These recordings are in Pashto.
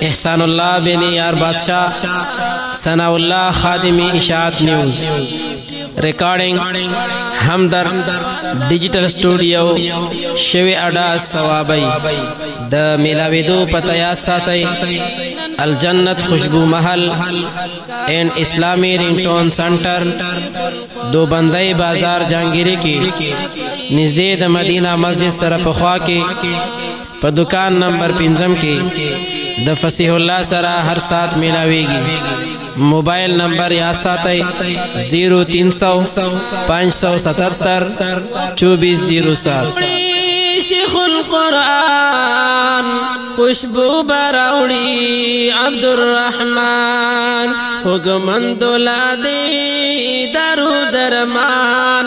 احسان الله بن یار بادشاہ ثنا الله خادم اشاعت نیوز ریکارډینګ همدر ډیجیټل سټوډیو شوی اډا ثوابای د میلاوی دو پته یاد ساتي الجنت خوشبو محل اینڈ اسلامی رنگ ٹون سنٹر دو بندائی بازار جانگیری کی نزدې د مدینه مسجد سره په خوا کې په دکان نمبر 15 کې د فصیح الله سره هر سات ملاويږي موبایل نمبر یا ساتي 0300 577 2407 شیخ القرآن خوشبو براوړي عبد الرحمن خوګمند لا دې درو درمان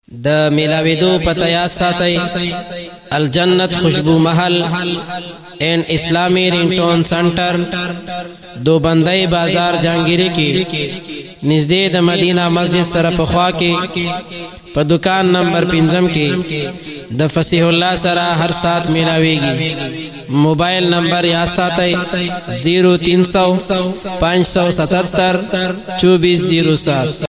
د میلاویدو پته یاد ساتئ الجنت خوشبو محل اینڈ اسلامی رینټون سنټر دوبندای بازار جانګیری کې نږدې د مدینه مسجد سره په خوا کې په دکان نمبر 15 کې د فصیح الله سره هر سات میلاویږي موبایل نمبر یا ساتئ 0300 577 2407